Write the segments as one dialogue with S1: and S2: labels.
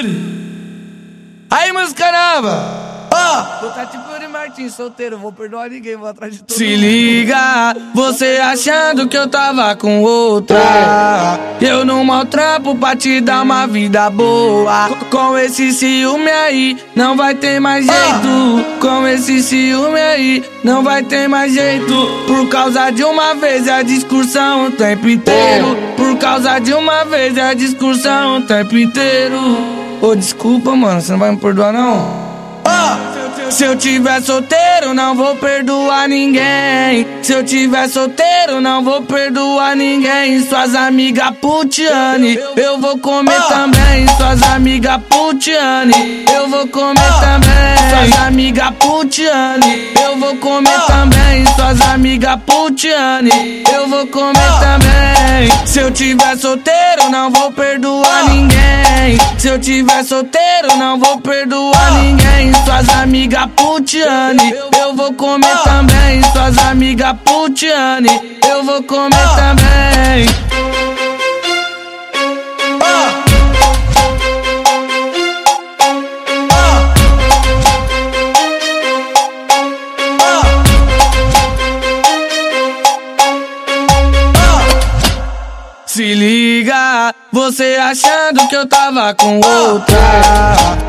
S1: Yuri! Aí, música nova! Ó!
S2: Vou tá tipo Yuri Martins, solteiro, vou perdoar ninguém, vou atrás de todo
S1: Se
S2: mundo.
S1: liga, você achando que eu tava com outra. Eu não maltrapo pra te dar uma vida boa. Com esse ciúme aí, não vai ter mais jeito. Com esse ciúme aí, não vai ter mais jeito. Por causa de uma vez é a discussão o tempo inteiro. Por causa de uma vez é a discussão o tempo inteiro. Ô, desculpa, mano, você não vai me perdoar não? Se eu tiver solteiro, não vou perdoar ninguém. Se eu tiver solteiro, não vou perdoar ninguém. Suas amigas putiane, eu vou comer também. Suas amigas putiane, eu vou comer também. Suas amigas putiane, eu vou comer também. Suas amigas putiane, eu vou comer também. Se eu tiver solteiro, não vou perdoar ninguém. Se eu tiver solteiro, não vou perdoar ninguém. Suas amigas putiane, eu vou comer também. Suas amigas putiane, eu vou comer também. Se liga, você achando que eu tava com outra.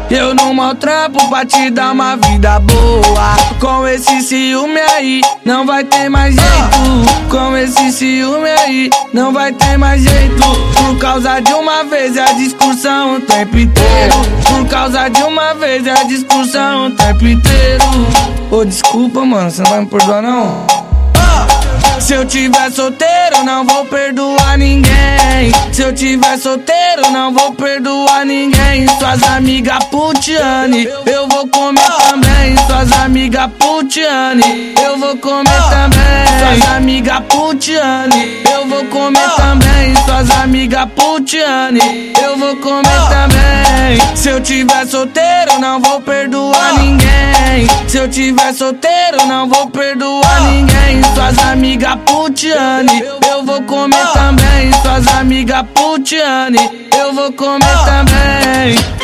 S1: Eu não maltrapo pra te dar uma vida boa. Com esse ciúme aí, não vai ter mais jeito. Com esse ciúme aí, não vai ter mais jeito. Por causa de uma vez é a discussão o tempo inteiro. Por causa de uma vez é a discussão o tempo inteiro. Ô, desculpa, mano, você não vai me perdoar não? Se eu tiver solteiro, não vou perdoar ninguém. Se eu tiver solteiro, não vou perdoar ninguém. Suas amigas putiane, eu vou comer também. Suas amigas putiane, eu vou comer também. Suas amigas putiane, eu vou comer também. Suas amigas putiane, eu vou comer também. Se eu tiver solteiro, não vou perdoar ninguém. Se eu tiver solteiro, não vou perdoar ninguém. Suas amigas putiane, eu vou comer também. Suas amigas putiane, eu vou comer também.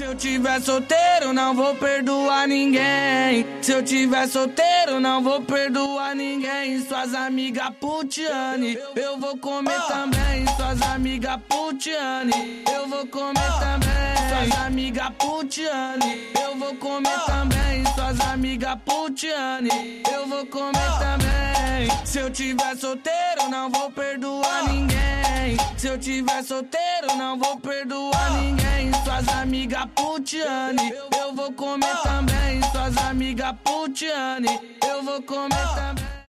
S1: Se eu tiver solteiro, não vou perdoar ninguém. Se eu tiver solteiro, não vou perdoar ninguém. Suas amigas putiane, eu vou comer também. Suas amigas putiane, eu vou comer também. Suas amigas putiane, eu vou comer também. Suas amigas putiane, eu vou comer também. Se eu tiver solteiro, não vou perdoar ninguém. Se eu tiver solteiro, não vou perdoar ninguém. Suas amigas putiane, eu vou comer também. Suas amigas putiane, eu vou comer também.